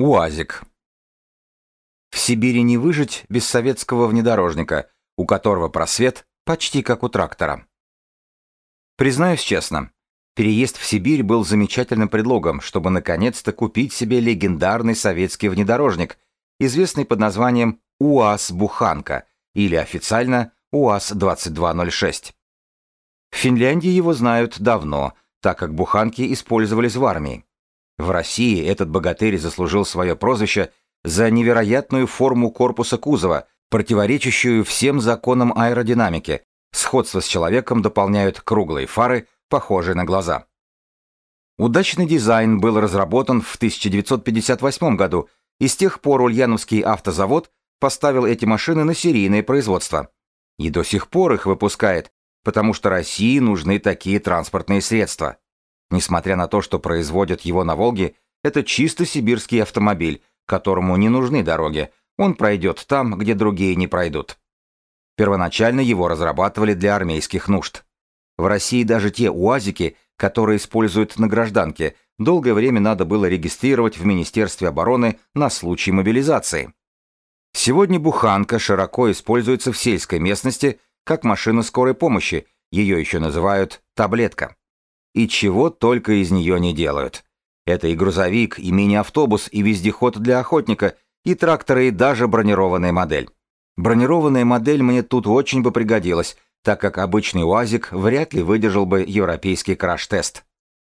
УАЗик. В Сибири не выжить без советского внедорожника, у которого просвет почти как у трактора. Признаюсь честно, переезд в Сибирь был замечательным предлогом, чтобы наконец-то купить себе легендарный советский внедорожник, известный под названием УАЗ-Буханка или официально УАЗ-2206. В Финляндии его знают давно, так как буханки использовались в армии. В России этот богатырь заслужил свое прозвище за невероятную форму корпуса кузова, противоречащую всем законам аэродинамики. Сходство с человеком дополняют круглые фары, похожие на глаза. Удачный дизайн был разработан в 1958 году, и с тех пор Ульяновский автозавод поставил эти машины на серийное производство. И до сих пор их выпускает, потому что России нужны такие транспортные средства. Несмотря на то, что производят его на Волге, это чисто сибирский автомобиль, которому не нужны дороги, он пройдет там, где другие не пройдут. Первоначально его разрабатывали для армейских нужд. В России даже те УАЗики, которые используют на гражданке, долгое время надо было регистрировать в Министерстве обороны на случай мобилизации. Сегодня буханка широко используется в сельской местности как машина скорой помощи, ее еще называют таблетка и чего только из нее не делают. Это и грузовик, и мини-автобус, и вездеход для охотника, и тракторы, и даже бронированная модель. Бронированная модель мне тут очень бы пригодилась, так как обычный УАЗик вряд ли выдержал бы европейский краш-тест.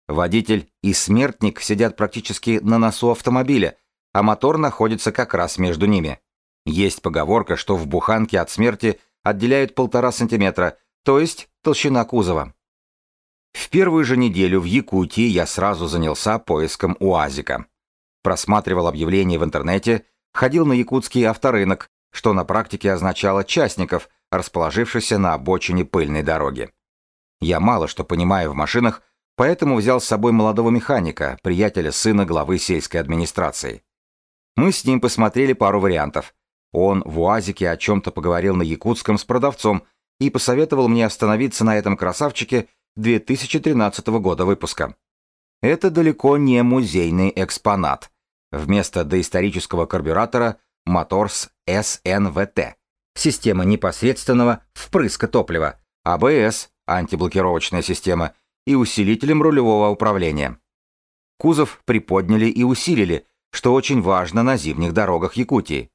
Водитель и смертник сидят практически на носу автомобиля, а мотор находится как раз между ними. Есть поговорка, что в буханке от смерти отделяют полтора сантиметра, то есть толщина кузова. В первую же неделю в Якутии я сразу занялся поиском УАЗика. Просматривал объявления в интернете, ходил на якутский авторынок, что на практике означало частников, расположившихся на обочине пыльной дороги. Я мало что понимаю в машинах, поэтому взял с собой молодого механика, приятеля сына главы сельской администрации. Мы с ним посмотрели пару вариантов. Он в УАЗике о чем-то поговорил на якутском с продавцом и посоветовал мне остановиться на этом красавчике 2013 года выпуска. Это далеко не музейный экспонат. Вместо доисторического карбюратора Моторс СНВТ, система непосредственного впрыска топлива, АБС, антиблокировочная система, и усилителем рулевого управления. Кузов приподняли и усилили, что очень важно на зимних дорогах Якутии.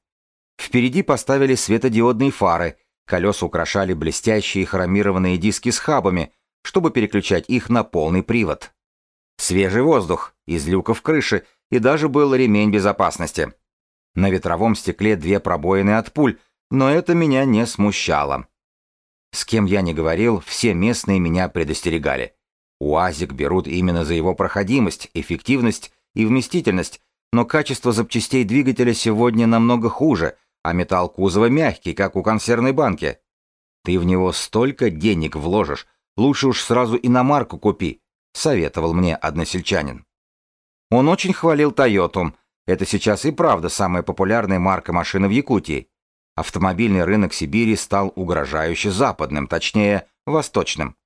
Впереди поставили светодиодные фары, колеса украшали блестящие хромированные диски с хабами, чтобы переключать их на полный привод. Свежий воздух, из люков крыши и даже был ремень безопасности. На ветровом стекле две пробоины от пуль, но это меня не смущало. С кем я не говорил, все местные меня предостерегали. УАЗик берут именно за его проходимость, эффективность и вместительность, но качество запчастей двигателя сегодня намного хуже, а металл кузова мягкий, как у консервной банки. Ты в него столько денег вложишь, Лучше уж сразу иномарку купи, советовал мне односельчанин. Он очень хвалил Тойоту. Это сейчас и правда самая популярная марка машины в Якутии. Автомобильный рынок Сибири стал угрожающе западным, точнее, восточным.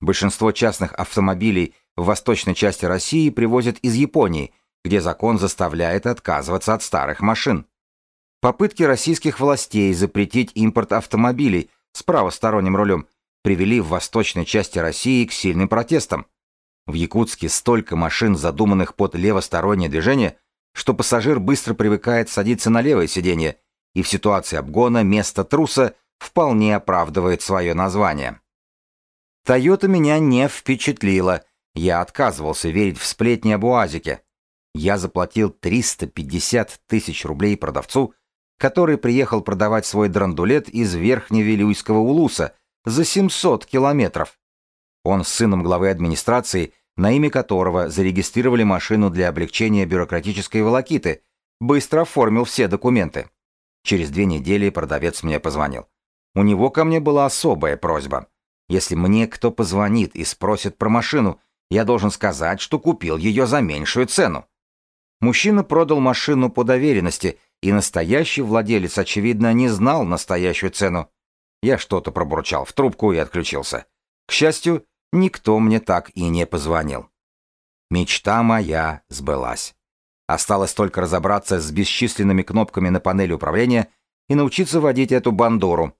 Большинство частных автомобилей в восточной части России привозят из Японии, где закон заставляет отказываться от старых машин. Попытки российских властей запретить импорт автомобилей с правосторонним рулем привели в восточной части России к сильным протестам. В Якутске столько машин, задуманных под левостороннее движение, что пассажир быстро привыкает садиться на левое сиденье, и в ситуации обгона место труса вполне оправдывает свое название. Тойота меня не впечатлила, я отказывался верить в сплетни об УАЗике. Я заплатил 350 тысяч рублей продавцу, который приехал продавать свой драндулет из Верхневилюйского улуса – за 700 километров. Он с сыном главы администрации, на имя которого зарегистрировали машину для облегчения бюрократической волокиты, быстро оформил все документы. Через две недели продавец мне позвонил. У него ко мне была особая просьба. Если мне кто позвонит и спросит про машину, я должен сказать, что купил ее за меньшую цену. Мужчина продал машину по доверенности, и настоящий владелец, очевидно, не знал настоящую цену. Я что-то пробурчал в трубку и отключился. К счастью, никто мне так и не позвонил. Мечта моя сбылась. Осталось только разобраться с бесчисленными кнопками на панели управления и научиться водить эту бандуру.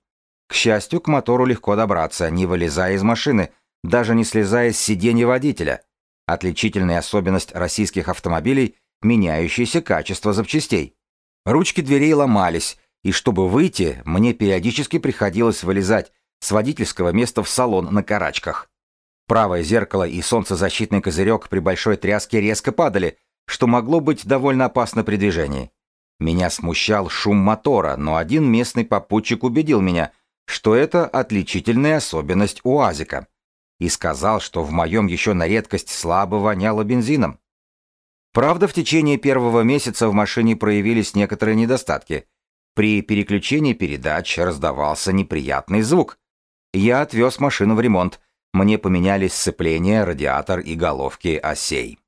К счастью, к мотору легко добраться, не вылезая из машины, даже не слезая с сиденья водителя. Отличительная особенность российских автомобилей – меняющееся качество запчастей. Ручки дверей ломались, и чтобы выйти, мне периодически приходилось вылезать с водительского места в салон на карачках. Правое зеркало и солнцезащитный козырек при большой тряске резко падали, что могло быть довольно опасно при движении. Меня смущал шум мотора, но один местный попутчик убедил меня, что это отличительная особенность УАЗика, и сказал, что в моем еще на редкость слабо воняло бензином. Правда, в течение первого месяца в машине проявились некоторые недостатки. При переключении передач раздавался неприятный звук. Я отвез машину в ремонт, мне поменяли сцепление, радиатор и головки осей.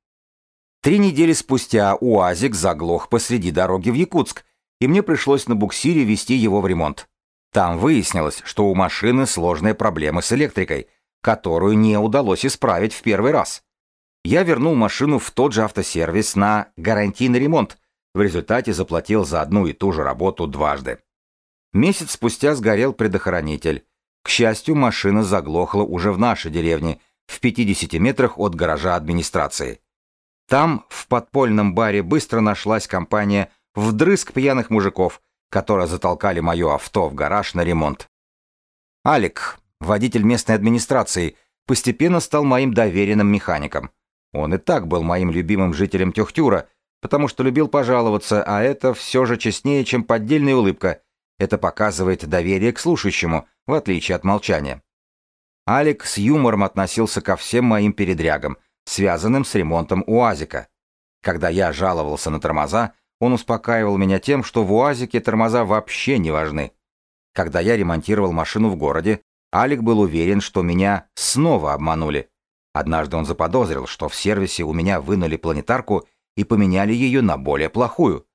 Три недели спустя УАЗик заглох посреди дороги в Якутск, и мне пришлось на буксире вести его в ремонт. Там выяснилось, что у машины сложные проблемы с электрикой, которую не удалось исправить в первый раз. Я вернул машину в тот же автосервис на гарантийный ремонт, в результате заплатил за одну и ту же работу дважды. Месяц спустя сгорел предохранитель. К счастью, машина заглохла уже в нашей деревне, в 50 метрах от гаража администрации. Там, в подпольном баре, быстро нашлась компания вдрызг пьяных мужиков, которые затолкали мое авто в гараж на ремонт. Алик, водитель местной администрации, постепенно стал моим доверенным механиком. Он и так был моим любимым жителем Тюхтюра, потому что любил пожаловаться, а это все же честнее, чем поддельная улыбка. Это показывает доверие к слушающему, в отличие от молчания. Алик с юмором относился ко всем моим передрягам – связанным с ремонтом УАЗика. Когда я жаловался на тормоза, он успокаивал меня тем, что в УАЗике тормоза вообще не важны. Когда я ремонтировал машину в городе, Алик был уверен, что меня снова обманули. Однажды он заподозрил, что в сервисе у меня вынули планетарку и поменяли ее на более плохую.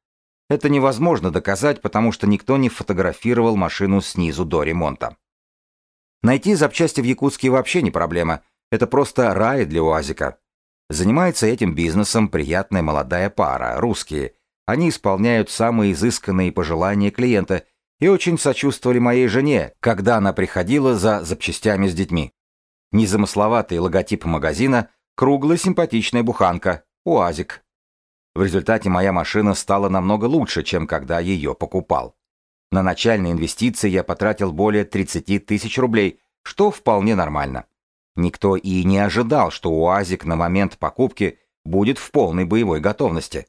Это невозможно доказать, потому что никто не фотографировал машину снизу до ремонта. Найти запчасти в Якутске вообще не проблема, это просто рай для УАЗика. Занимается этим бизнесом приятная молодая пара, русские. Они исполняют самые изысканные пожелания клиента и очень сочувствовали моей жене, когда она приходила за запчастями с детьми. Незамысловатый логотип магазина, круглая симпатичная буханка, УАЗик. В результате моя машина стала намного лучше, чем когда ее покупал. На начальные инвестиции я потратил более 30 тысяч рублей, что вполне нормально. Никто и не ожидал, что УАЗик на момент покупки будет в полной боевой готовности.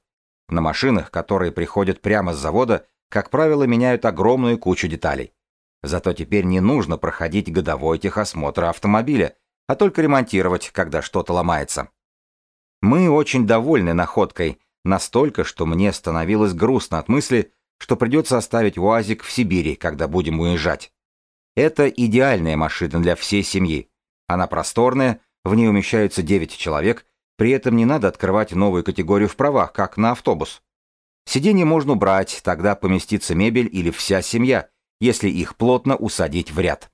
На машинах, которые приходят прямо с завода, как правило, меняют огромную кучу деталей. Зато теперь не нужно проходить годовой техосмотр автомобиля, а только ремонтировать, когда что-то ломается. Мы очень довольны находкой, настолько, что мне становилось грустно от мысли, что придется оставить УАЗик в Сибири, когда будем уезжать. Это идеальная машина для всей семьи. Она просторная, в ней умещаются 9 человек, при этом не надо открывать новую категорию в правах, как на автобус. Сиденье можно убрать, тогда поместится мебель или вся семья, если их плотно усадить в ряд.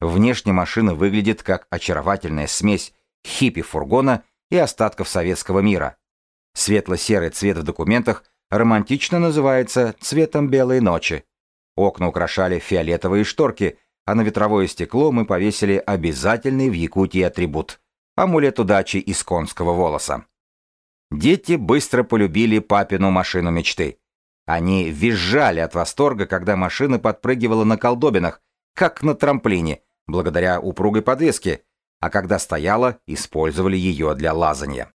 Внешне машина выглядит как очаровательная смесь хиппи-фургона и остатков советского мира. Светло-серый цвет в документах романтично называется цветом белой ночи. Окна украшали фиолетовые шторки, а на ветровое стекло мы повесили обязательный в Якутии атрибут – амулет удачи из конского волоса. Дети быстро полюбили папину машину мечты. Они визжали от восторга, когда машина подпрыгивала на колдобинах, как на трамплине, благодаря упругой подвеске, а когда стояла, использовали ее для лазания.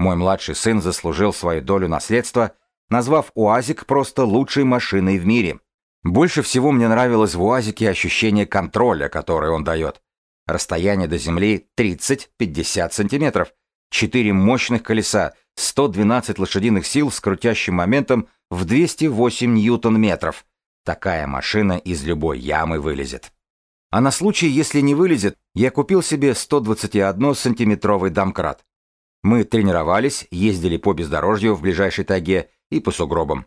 Мой младший сын заслужил свою долю наследства, назвав УАЗик просто лучшей машиной в мире. Больше всего мне нравилось в УАЗике ощущение контроля, которое он дает. Расстояние до земли 30-50 сантиметров, четыре мощных колеса, 112 лошадиных сил с крутящим моментом в 208 ньютон-метров. Такая машина из любой ямы вылезет. А на случай, если не вылезет, я купил себе 121-сантиметровый домкрат. Мы тренировались, ездили по бездорожью в ближайшей тайге и по сугробам.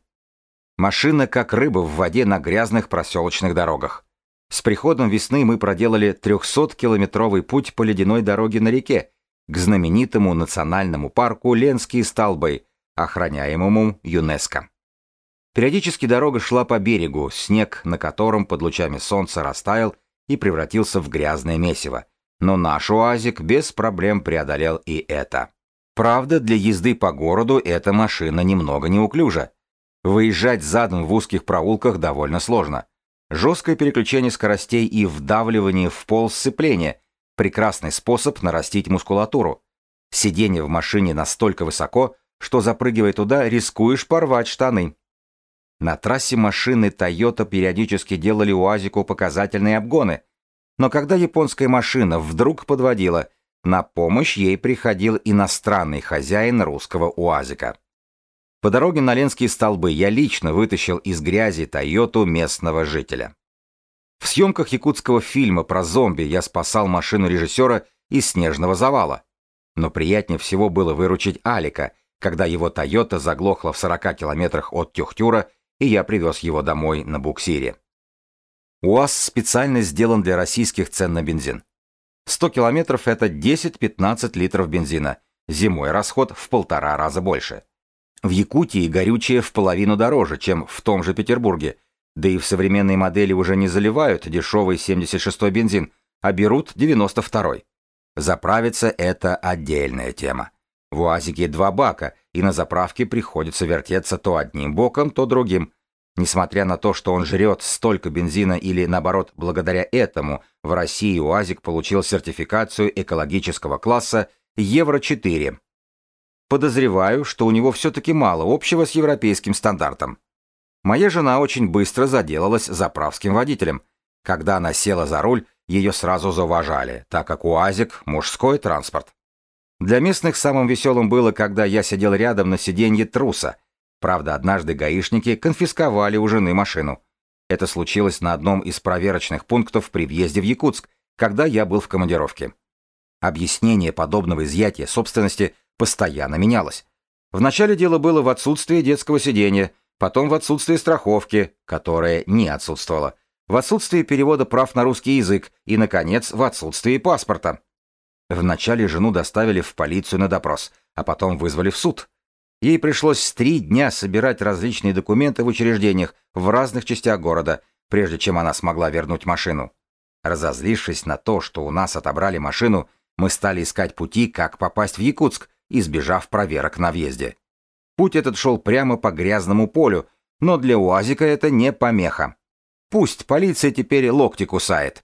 Машина как рыба в воде на грязных проселочных дорогах. С приходом весны мы проделали 300-километровый путь по ледяной дороге на реке, к знаменитому национальному парку Ленские столбы, охраняемому ЮНЕСКО. Периодически дорога шла по берегу, снег на котором под лучами солнца растаял и превратился в грязное месиво, но наш УАЗик без проблем преодолел и это. Правда, для езды по городу эта машина немного неуклюжа. Выезжать задом в узких проулках довольно сложно. Жесткое переключение скоростей и вдавливание в пол сцепления – прекрасный способ нарастить мускулатуру. Сиденье в машине настолько высоко, что запрыгивая туда, рискуешь порвать штаны. На трассе машины Toyota периодически делали УАЗику показательные обгоны, но когда японская машина вдруг подводила, на помощь ей приходил иностранный хозяин русского УАЗика. По дороге на Ленские столбы я лично вытащил из грязи Тойоту местного жителя. В съемках якутского фильма про зомби я спасал машину режиссера из снежного завала. Но приятнее всего было выручить Алика, когда его Тойота заглохла в 40 километрах от Тюхтюра, и я привез его домой на буксире. УАЗ специально сделан для российских цен на бензин. 100 километров – это 10-15 литров бензина, зимой расход в полтора раза больше. В Якутии горючее в половину дороже, чем в том же Петербурге, да и в современные модели уже не заливают дешевый 76-й бензин, а берут 92-й. Заправиться – это отдельная тема. В УАЗике два бака, и на заправке приходится вертеться то одним боком, то другим. Несмотря на то, что он жрет столько бензина или, наоборот, благодаря этому, в России УАЗик получил сертификацию экологического класса Евро-4, Подозреваю, что у него все-таки мало общего с европейским стандартом. Моя жена очень быстро заделалась заправским водителем. Когда она села за руль, ее сразу зауважали, так как УАЗик – мужской транспорт. Для местных самым веселым было, когда я сидел рядом на сиденье труса. Правда, однажды гаишники конфисковали у жены машину. Это случилось на одном из проверочных пунктов при въезде в Якутск, когда я был в командировке. Объяснение подобного изъятия собственности постоянно менялось. Вначале дело было в отсутствии детского сидения, потом в отсутствии страховки, которая не отсутствовала, в отсутствии перевода прав на русский язык и, наконец, в отсутствии паспорта. Вначале жену доставили в полицию на допрос, а потом вызвали в суд. Ей пришлось три дня собирать различные документы в учреждениях в разных частях города, прежде чем она смогла вернуть машину. Разозлившись на то, что у нас отобрали машину, мы стали искать пути, как попасть в Якутск, избежав проверок на въезде. Путь этот шел прямо по грязному полю, но для УАЗика это не помеха. Пусть полиция теперь локти кусает.